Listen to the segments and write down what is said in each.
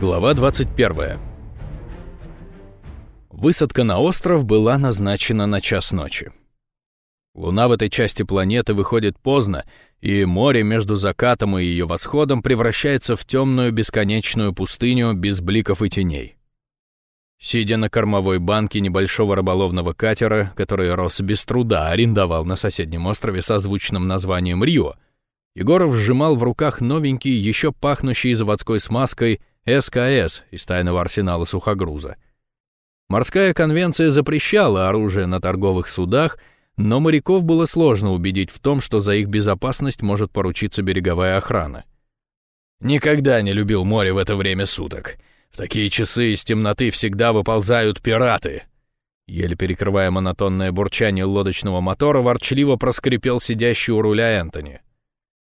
Глава 21. Высадка на остров была назначена на час ночи. Луна в этой части планеты выходит поздно, и море между закатом и ее восходом превращается в темную бесконечную пустыню без бликов и теней. Сидя на кормовой банке небольшого рыболовного катера, который Рос без труда арендовал на соседнем острове со звучным названием Рио, Егоров сжимал в руках новенький, еще пахнущий заводской смазкой СКС из тайного арсенала сухогруза. Морская конвенция запрещала оружие на торговых судах, но моряков было сложно убедить в том, что за их безопасность может поручиться береговая охрана. «Никогда не любил море в это время суток. В такие часы из темноты всегда выползают пираты!» Еле перекрывая монотонное бурчание лодочного мотора, ворчливо проскрипел сидящий у руля Энтони.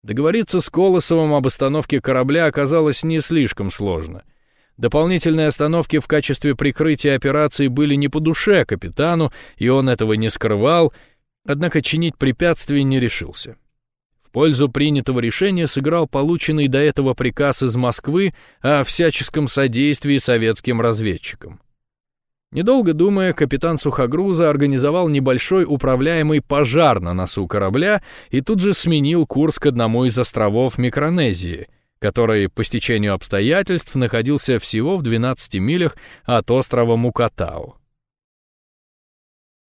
Договориться с Колосовым об остановке корабля оказалось не слишком сложно. Дополнительные остановки в качестве прикрытия операции были не по душе капитану, и он этого не скрывал, однако чинить препятствия не решился. В пользу принятого решения сыграл полученный до этого приказ из Москвы о всяческом содействии советским разведчикам. Недолго думая, капитан сухогруза организовал небольшой управляемый пожар на носу корабля и тут же сменил курс к одному из островов Микронезии, который по стечению обстоятельств находился всего в 12 милях от острова Мукатау.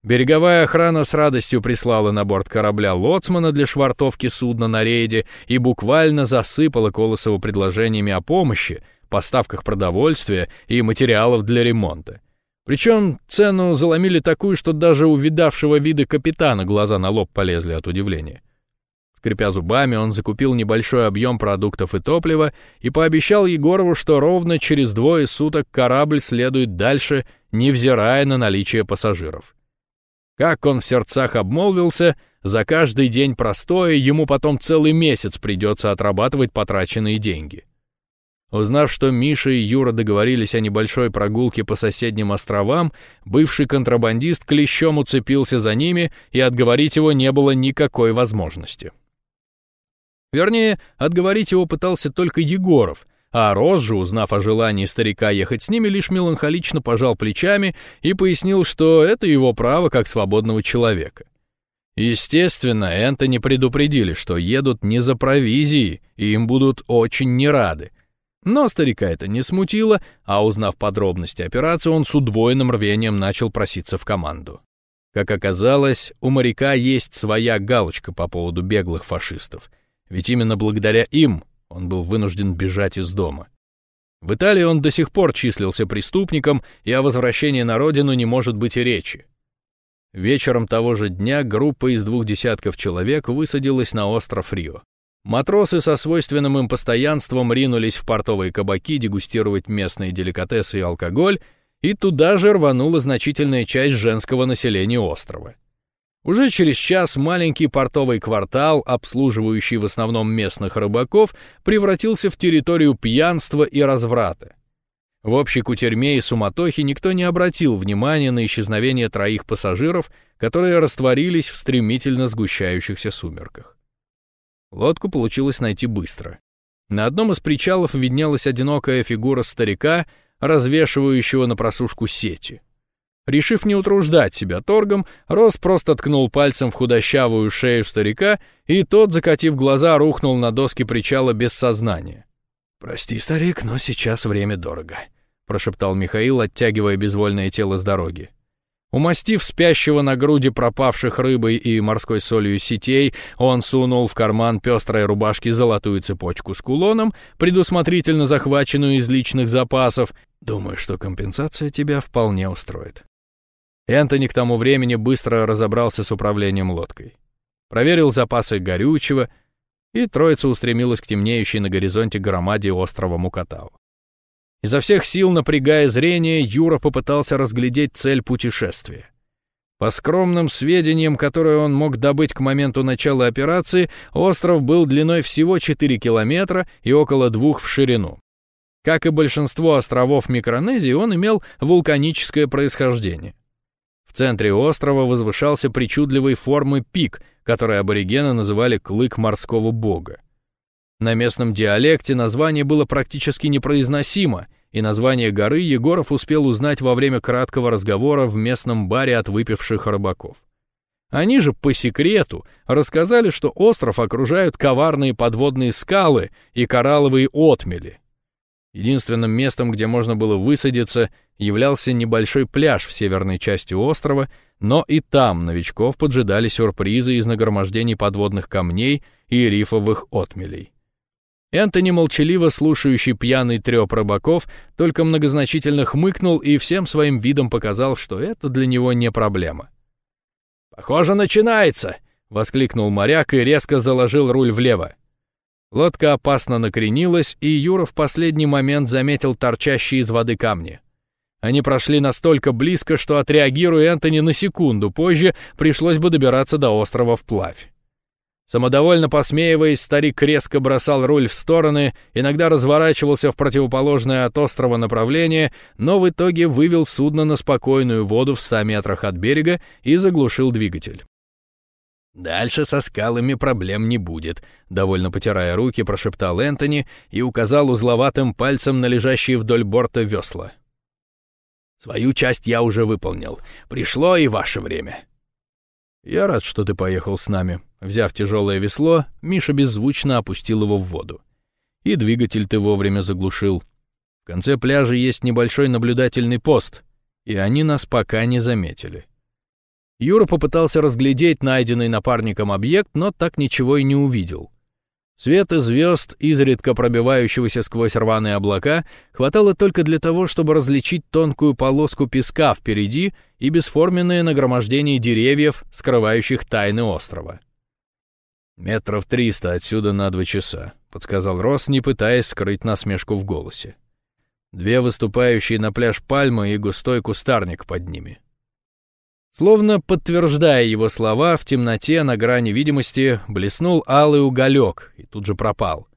Береговая охрана с радостью прислала на борт корабля лоцмана для швартовки судна на рейде и буквально засыпала Колосову предложениями о помощи, поставках продовольствия и материалов для ремонта. Причем цену заломили такую, что даже у видавшего вида капитана глаза на лоб полезли от удивления. Скрипя зубами, он закупил небольшой объем продуктов и топлива и пообещал Егорову, что ровно через двое суток корабль следует дальше, невзирая на наличие пассажиров. Как он в сердцах обмолвился, за каждый день простоя ему потом целый месяц придется отрабатывать потраченные деньги. Узнав, что Миша и Юра договорились о небольшой прогулке по соседним островам, бывший контрабандист клещом уцепился за ними, и отговорить его не было никакой возможности. Вернее, отговорить его пытался только Егоров, а Рос же, узнав о желании старика ехать с ними, лишь меланхолично пожал плечами и пояснил, что это его право как свободного человека. Естественно, Энтони предупредили, что едут не за провизией, и им будут очень не рады. Но старика это не смутило, а узнав подробности операции, он с удвоенным рвением начал проситься в команду. Как оказалось, у моряка есть своя галочка по поводу беглых фашистов, ведь именно благодаря им он был вынужден бежать из дома. В Италии он до сих пор числился преступником, и о возвращении на родину не может быть и речи. Вечером того же дня группа из двух десятков человек высадилась на остров Рио. Матросы со свойственным им постоянством ринулись в портовые кабаки дегустировать местные деликатесы и алкоголь, и туда же рванула значительная часть женского населения острова. Уже через час маленький портовый квартал, обслуживающий в основном местных рыбаков, превратился в территорию пьянства и разврата. В общей кутерьме и суматохе никто не обратил внимания на исчезновение троих пассажиров, которые растворились в стремительно сгущающихся сумерках. Лодку получилось найти быстро. На одном из причалов виднелась одинокая фигура старика, развешивающего на просушку сети. Решив не утруждать себя торгом, Рос просто ткнул пальцем в худощавую шею старика, и тот, закатив глаза, рухнул на доски причала без сознания. «Прости, старик, но сейчас время дорого», — прошептал Михаил, оттягивая безвольное тело с дороги. Умастив спящего на груди пропавших рыбой и морской солью сетей, он сунул в карман пестрой рубашки золотую цепочку с кулоном, предусмотрительно захваченную из личных запасов. Думаю, что компенсация тебя вполне устроит. Энтони к тому времени быстро разобрался с управлением лодкой. Проверил запасы горючего, и троица устремилась к темнеющей на горизонте громаде острова Мукатау. Изо всех сил напрягая зрение, Юра попытался разглядеть цель путешествия. По скромным сведениям, которые он мог добыть к моменту начала операции, остров был длиной всего 4 километра и около двух в ширину. Как и большинство островов Микронезии, он имел вулканическое происхождение. В центре острова возвышался причудливой формы пик, который аборигены называли «клык морского бога». На местном диалекте название было практически непроизносимо, и название горы Егоров успел узнать во время краткого разговора в местном баре от выпивших рыбаков. Они же по секрету рассказали, что остров окружают коварные подводные скалы и коралловые отмели. Единственным местом, где можно было высадиться, являлся небольшой пляж в северной части острова, но и там новичков поджидали сюрпризы из нагромождений подводных камней и рифовых отмелей. Энтони, молчаливо слушающий пьяный трёп рыбаков, только многозначительно хмыкнул и всем своим видом показал, что это для него не проблема. «Похоже, начинается!» — воскликнул моряк и резко заложил руль влево. Лодка опасно накренилась, и Юра в последний момент заметил торчащие из воды камни. Они прошли настолько близко, что, отреагируя Энтони на секунду позже, пришлось бы добираться до острова вплавь. Самодовольно посмеиваясь, старик резко бросал руль в стороны, иногда разворачивался в противоположное от острова направление, но в итоге вывел судно на спокойную воду в ста метрах от берега и заглушил двигатель. «Дальше со скалами проблем не будет», — довольно потирая руки, прошептал Энтони и указал узловатым пальцем на лежащие вдоль борта весла. «Свою часть я уже выполнил. Пришло и ваше время». «Я рад, что ты поехал с нами». Взяв тяжелое весло, Миша беззвучно опустил его в воду. «И двигатель ты вовремя заглушил. В конце пляжа есть небольшой наблюдательный пост, и они нас пока не заметили». Юра попытался разглядеть найденный напарником объект, но так ничего и не увидел. Света звезд, изредка пробивающегося сквозь рваные облака, хватало только для того, чтобы различить тонкую полоску песка впереди и бесформенное нагромождение деревьев, скрывающих тайны острова. «Метров триста отсюда на два часа», — подсказал Рос, не пытаясь скрыть насмешку в голосе. «Две выступающие на пляж пальмы и густой кустарник под ними». Словно подтверждая его слова, в темноте на грани видимости блеснул алый уголек и тут же пропал.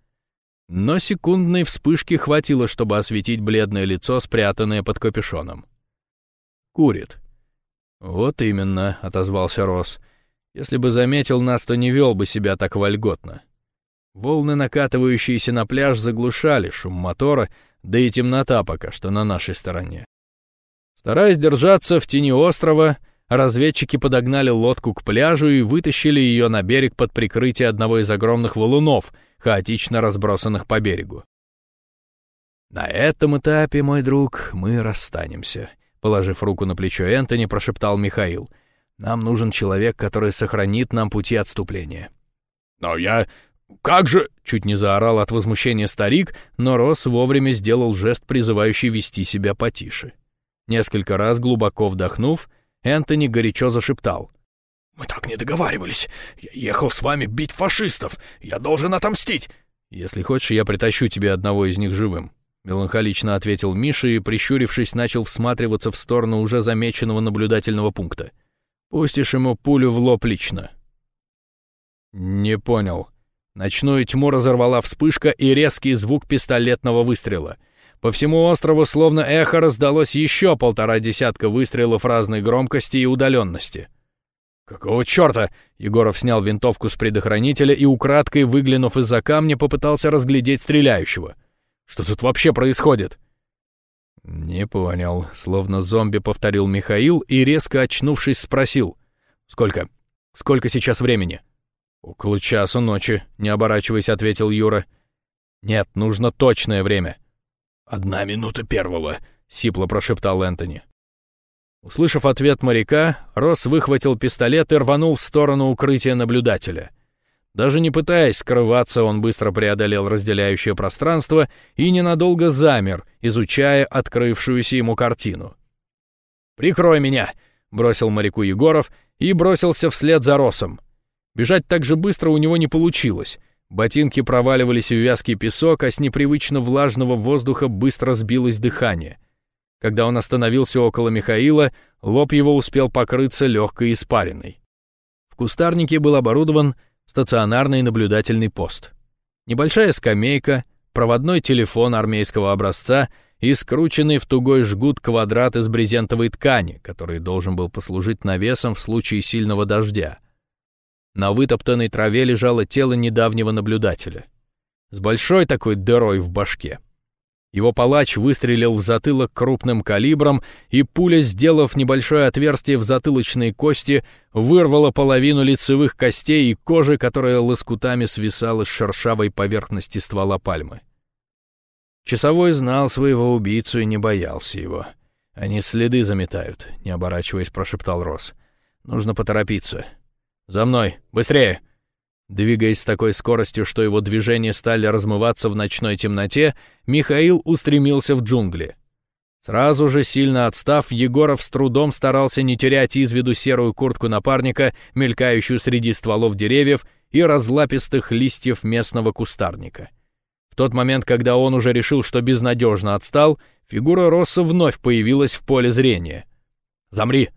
Но секундной вспышки хватило, чтобы осветить бледное лицо, спрятанное под капюшоном. «Курит». «Вот именно», — отозвался Рос. «Если бы заметил нас, то не вел бы себя так вольготно». Волны, накатывающиеся на пляж, заглушали шум мотора, да и темнота пока что на нашей стороне. Стараясь держаться в тени острова, разведчики подогнали лодку к пляжу и вытащили ее на берег под прикрытие одного из огромных валунов, хаотично разбросанных по берегу. «На этом этапе, мой друг, мы расстанемся», — положив руку на плечо Энтони, прошептал Михаил. «Нам нужен человек, который сохранит нам пути отступления». «Но я... как же...» — чуть не заорал от возмущения старик, но Рос вовремя сделал жест, призывающий вести себя потише. Несколько раз глубоко вдохнув, Энтони горячо зашептал. «Мы так не договаривались. Я ехал с вами бить фашистов. Я должен отомстить!» «Если хочешь, я притащу тебе одного из них живым», — меланхолично ответил Миша и, прищурившись, начал всматриваться в сторону уже замеченного наблюдательного пункта. «Пустишь ему пулю в лоб лично». «Не понял». Ночную тьму разорвала вспышка и резкий звук пистолетного выстрела — по всему острову словно эхо раздалось еще полтора десятка выстрелов разной громкости и удаленности. «Какого черта?» — Егоров снял винтовку с предохранителя и, украдкой выглянув из-за камня, попытался разглядеть стреляющего. «Что тут вообще происходит?» «Не понял», — словно зомби повторил Михаил и, резко очнувшись, спросил. «Сколько? Сколько сейчас времени?» «Около часа ночи», — не оборачиваясь, ответил Юра. «Нет, нужно точное время». «Одна минута первого», — сипло прошептал Энтони. Услышав ответ моряка, Росс выхватил пистолет и рванул в сторону укрытия наблюдателя. Даже не пытаясь скрываться, он быстро преодолел разделяющее пространство и ненадолго замер, изучая открывшуюся ему картину. «Прикрой меня!» — бросил моряку Егоров и бросился вслед за Росом. Бежать так же быстро у него не получилось. Ботинки проваливались в вязкий песок, а с непривычно влажного воздуха быстро сбилось дыхание. Когда он остановился около Михаила, лоб его успел покрыться легкой испариной. В кустарнике был оборудован стационарный наблюдательный пост. Небольшая скамейка, проводной телефон армейского образца и скрученный в тугой жгут квадрат из брезентовой ткани, который должен был послужить навесом в случае сильного дождя — на вытоптанной траве лежало тело недавнего наблюдателя. С большой такой дырой в башке. Его палач выстрелил в затылок крупным калибром, и пуля, сделав небольшое отверстие в затылочной кости, вырвала половину лицевых костей и кожи, которая лоскутами свисала с шершавой поверхности ствола пальмы. Часовой знал своего убийцу и не боялся его. «Они следы заметают», — не оборачиваясь, прошептал Рос. «Нужно поторопиться. За мной! Быстрее!» Двигаясь с такой скоростью, что его движения стали размываться в ночной темноте, Михаил устремился в джунгли. Сразу же, сильно отстав, Егоров с трудом старался не терять из виду серую куртку напарника, мелькающую среди стволов деревьев и разлапистых листьев местного кустарника. В тот момент, когда он уже решил, что безнадежно отстал, фигура Росса вновь появилась в поле зрения. «Замри!»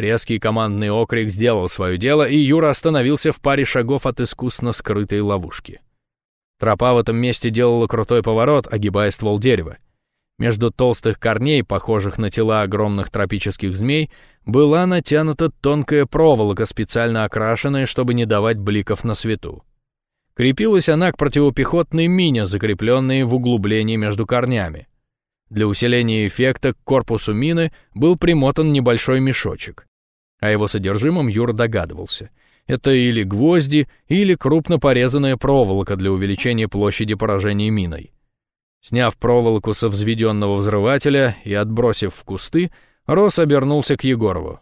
Резкий командный окрик сделал свое дело, и Юра остановился в паре шагов от искусно скрытой ловушки. Тропа в этом месте делала крутой поворот, огибая ствол дерева. Между толстых корней, похожих на тела огромных тропических змей, была натянута тонкая проволока, специально окрашенная, чтобы не давать бликов на свету. Крепилась она к противопехотной мине, закрепленной в углублении между корнями. Для усиления эффекта к корпусу мины был примотан небольшой мешочек. О его содержимом Юра догадывался. Это или гвозди, или крупно порезанная проволока для увеличения площади поражения миной. Сняв проволоку со взведенного взрывателя и отбросив в кусты, Рос обернулся к Егорову.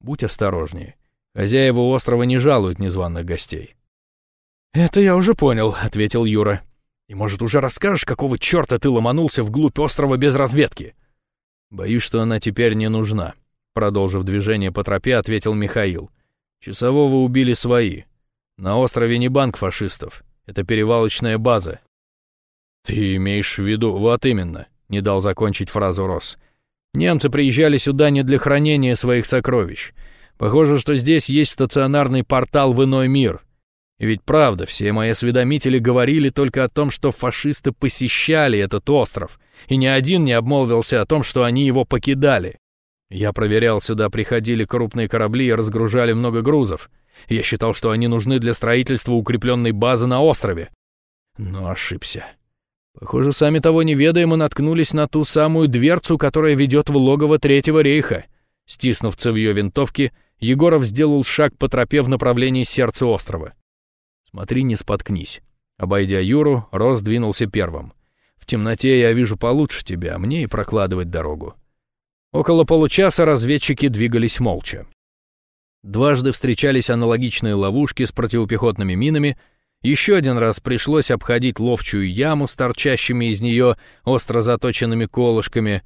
«Будь осторожнее. Хозяева острова не жалуют незваных гостей». «Это я уже понял», — ответил Юра. «И, может, уже расскажешь, какого черта ты ломанулся вглубь острова без разведки?» «Боюсь, что она теперь не нужна», Продолжив движение по тропе, ответил Михаил. Часового убили свои. На острове не банк фашистов. Это перевалочная база. Ты имеешь в виду... Вот именно. Не дал закончить фразу Рос. Немцы приезжали сюда не для хранения своих сокровищ. Похоже, что здесь есть стационарный портал в иной мир. И ведь правда, все мои осведомители говорили только о том, что фашисты посещали этот остров, и ни один не обмолвился о том, что они его покидали. Я проверял, сюда приходили крупные корабли и разгружали много грузов. Я считал, что они нужны для строительства укрепленной базы на острове. Но ошибся. Похоже, сами того не ведая, мы наткнулись на ту самую дверцу, которая ведет в логово Третьего рейха. Стиснув цевьё винтовки, Егоров сделал шаг по тропе в направлении сердца острова. «Смотри, не споткнись». Обойдя Юру, Рос двинулся первым. «В темноте я вижу получше тебя, а мне и прокладывать дорогу». Около получаса разведчики двигались молча. Дважды встречались аналогичные ловушки с противопехотными минами, еще один раз пришлось обходить ловчую яму с торчащими из нее остро заточенными колышками.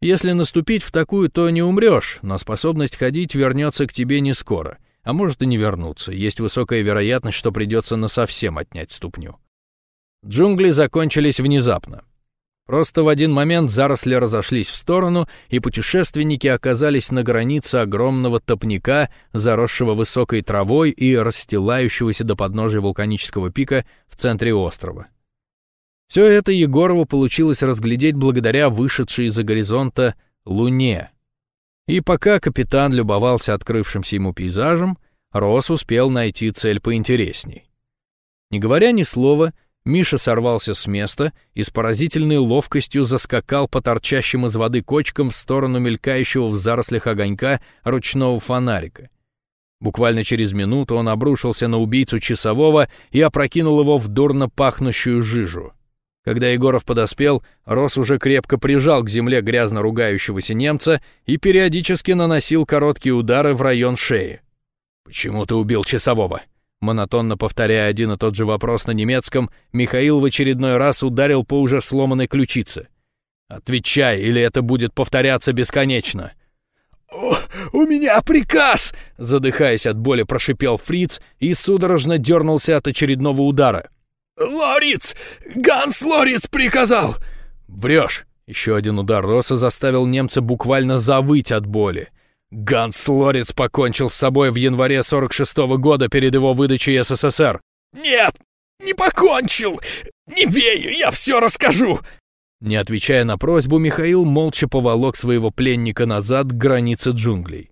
Если наступить в такую, то не умрешь, но способность ходить вернется к тебе не скоро, а может и не вернуться. Есть высокая вероятность, что придется насовсем отнять ступню. Джунгли закончились внезапно. Просто в один момент заросли разошлись в сторону, и путешественники оказались на границе огромного топника, заросшего высокой травой и расстилающегося до подножия вулканического пика в центре острова. Все это Егорову получилось разглядеть благодаря вышедшей из-за горизонта луне. И пока капитан любовался открывшимся ему пейзажем, Рос успел найти цель поинтересней. Не говоря ни слова, Миша сорвался с места и с поразительной ловкостью заскакал по торчащим из воды кочкам в сторону мелькающего в зарослях огонька ручного фонарика. Буквально через минуту он обрушился на убийцу часового и опрокинул его в дурно пахнущую жижу. Когда Егоров подоспел, Рос уже крепко прижал к земле грязно ругающегося немца и периодически наносил короткие удары в район шеи. «Почему ты убил часового?» Монотонно повторяя один и тот же вопрос на немецком, Михаил в очередной раз ударил по уже сломанной ключице. «Отвечай, или это будет повторяться бесконечно!» «У меня приказ!» — задыхаясь от боли, прошипел Фриц и судорожно дернулся от очередного удара. «Лориц! Ганс Лориц приказал!» «Врешь!» — еще один удар Роса заставил немца буквально завыть от боли. Ганс Лорец покончил с собой в январе 46 -го года перед его выдачей СССР. «Нет, не покончил! Не бей, я все расскажу!» Не отвечая на просьбу, Михаил молча поволок своего пленника назад к границе джунглей.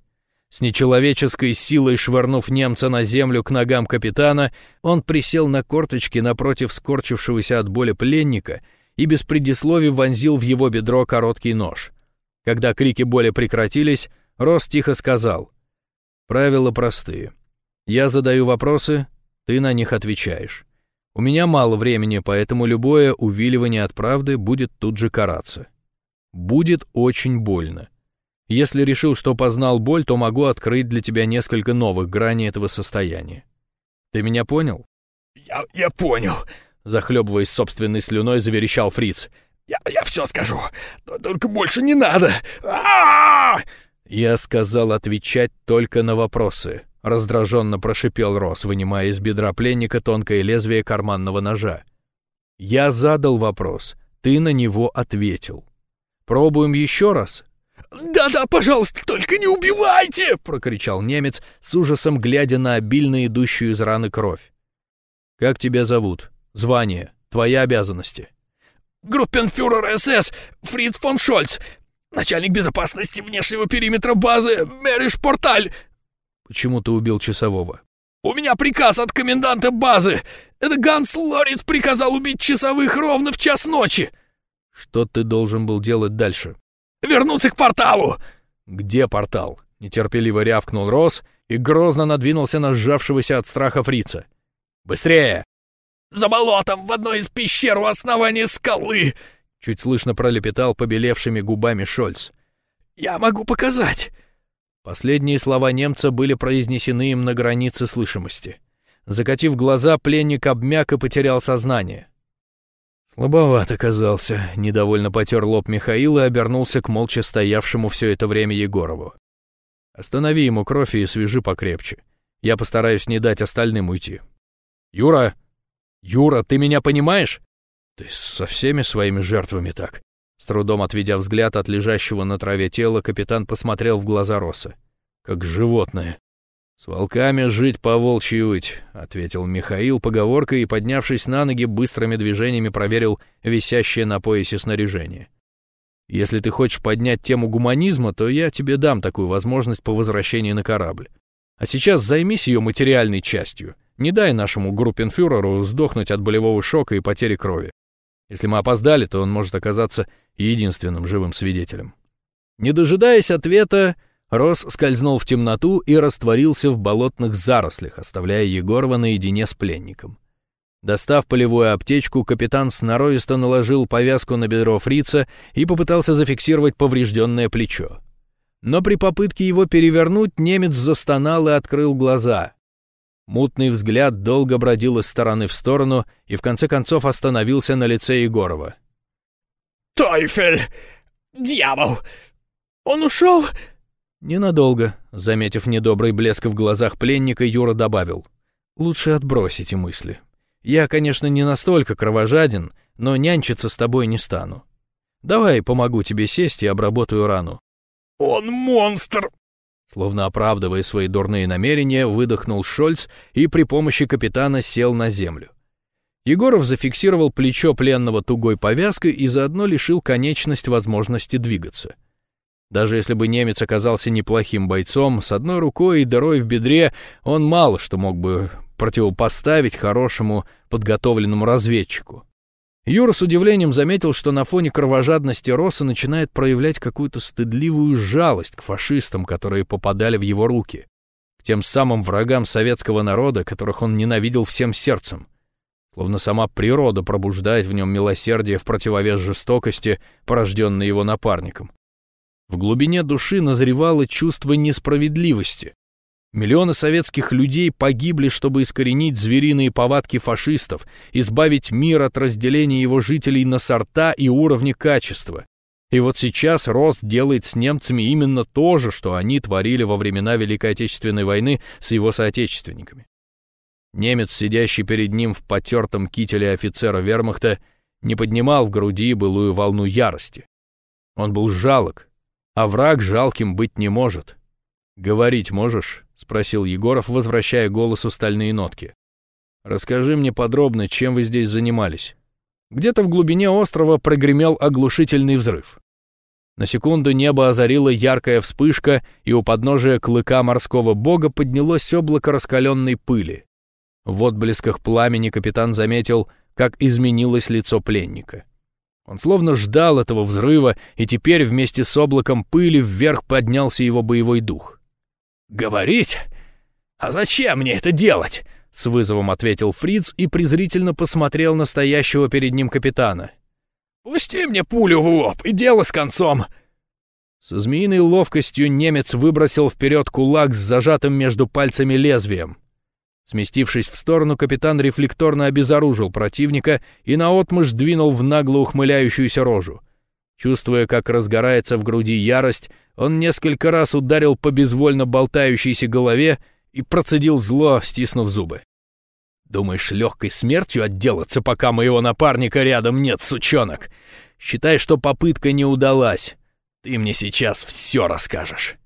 С нечеловеческой силой швырнув немца на землю к ногам капитана, он присел на корточки напротив скорчившегося от боли пленника и без предисловий вонзил в его бедро короткий нож. Когда крики боли прекратились, Рос тихо сказал. «Правила простые. Я задаю вопросы, ты на них отвечаешь. У меня мало времени, поэтому любое увиливание от правды будет тут же караться. Будет очень больно. Если решил, что познал боль, то могу открыть для тебя несколько новых граней этого состояния. Ты меня понял? Я, я понял, захлебываясь собственной слюной, заверещал Фриц. Я, я все скажу, только больше не надо. А -а -а Я сказал отвечать только на вопросы. Раздраженно прошипел Рос, вынимая из бедра пленника тонкое лезвие карманного ножа. Я задал вопрос, ты на него ответил. Пробуем еще раз? «Да-да, пожалуйста, только не убивайте!» — прокричал немец, с ужасом глядя на обильно идущую из раны кровь. «Как тебя зовут? Звание? Твои обязанности?» «Группенфюрер СС Фриц фон Шольц, начальник безопасности внешнего периметра базы Мериш Порталь!» «Почему ты убил часового?» «У меня приказ от коменданта базы! Это Ганс Лориц приказал убить часовых ровно в час ночи!» «Что ты должен был делать дальше?» «Вернуться к порталу!» «Где портал?» — нетерпеливо рявкнул Рос и грозно надвинулся на сжавшегося от страха фрица. «Быстрее!» «За болотом, в одной из пещер у основания скалы!» Чуть слышно пролепетал побелевшими губами Шольц. «Я могу показать!» Последние слова немца были произнесены им на границе слышимости. Закатив глаза, пленник обмяк и потерял сознание. Слабоват оказался, недовольно потер лоб Михаил и обернулся к молча стоявшему все это время Егорову. «Останови ему кровь и свяжи покрепче. Я постараюсь не дать остальным уйти». «Юра! Юра, ты меня понимаешь?» «Ты со всеми своими жертвами так. С трудом отведя взгляд от лежащего на траве тела, капитан посмотрел в глаза Роса. «Как животное». «С волками жить по волчьи выть», — ответил Михаил поговоркой и, поднявшись на ноги, быстрыми движениями проверил висящее на поясе снаряжение. «Если ты хочешь поднять тему гуманизма, то я тебе дам такую возможность по возвращении на корабль. А сейчас займись ее материальной частью. Не дай нашему группенфюреру сдохнуть от болевого шока и потери крови. Если мы опоздали, то он может оказаться единственным живым свидетелем. Не дожидаясь ответа, Рос скользнул в темноту и растворился в болотных зарослях, оставляя Егорова наедине с пленником. Достав полевую аптечку, капитан сноровисто наложил повязку на бедро фрица и попытался зафиксировать поврежденное плечо. Но при попытке его перевернуть немец застонал и открыл глаза. Мутный взгляд долго бродил из стороны в сторону и в конце концов остановился на лице Егорова. «Тойфель! Дьявол! Он ушел?» «Ненадолго», — заметив недобрый блеск в глазах пленника, Юра добавил. «Лучше отбросите мысли. Я, конечно, не настолько кровожаден, но нянчиться с тобой не стану. Давай помогу тебе сесть и обработаю рану». «Он монстр!» Словно оправдывая свои дурные намерения, выдохнул Шольц и при помощи капитана сел на землю. Егоров зафиксировал плечо пленного тугой повязкой и заодно лишил конечность возможности двигаться. Даже если бы немец оказался неплохим бойцом, с одной рукой и дырой в бедре он мало что мог бы противопоставить хорошему подготовленному разведчику. Юра с удивлением заметил, что на фоне кровожадности Росса начинает проявлять какую-то стыдливую жалость к фашистам, которые попадали в его руки, к тем самым врагам советского народа, которых он ненавидел всем сердцем словно сама природа пробуждает в нем милосердие в противовес жестокости, порожденной его напарником. В глубине души назревало чувство несправедливости. Миллионы советских людей погибли, чтобы искоренить звериные повадки фашистов, избавить мир от разделения его жителей на сорта и уровни качества. И вот сейчас Рост делает с немцами именно то же, что они творили во времена Великой Отечественной войны с его соотечественниками. Немец, сидящий перед ним в потертом кителе офицера вермахта, не поднимал в груди былую волну ярости. Он был жалок, а враг жалким быть не может. «Говорить можешь?» — спросил Егоров, возвращая голосу стальные нотки. «Расскажи мне подробно, чем вы здесь занимались». Где-то в глубине острова прогремел оглушительный взрыв. На секунду небо озарила яркая вспышка, и у подножия клыка морского бога поднялось облако раскаленной пыли. В отблесках пламени капитан заметил, как изменилось лицо пленника. Он словно ждал этого взрыва, и теперь вместе с облаком пыли вверх поднялся его боевой дух. «Говорить? А зачем мне это делать?» — с вызовом ответил Фриц и презрительно посмотрел на стоящего перед ним капитана. «Пусти мне пулю в лоб, и дело с концом!» Со змеиной ловкостью немец выбросил вперед кулак с зажатым между пальцами лезвием. Сместившись в сторону, капитан рефлекторно обезоружил противника и наотмашь двинул в нагло ухмыляющуюся рожу. Чувствуя, как разгорается в груди ярость, он несколько раз ударил по безвольно болтающейся голове и процедил зло, стиснув зубы. «Думаешь, легкой смертью отделаться, пока моего напарника рядом нет, сучонок? Считай, что попытка не удалась. Ты мне сейчас все расскажешь».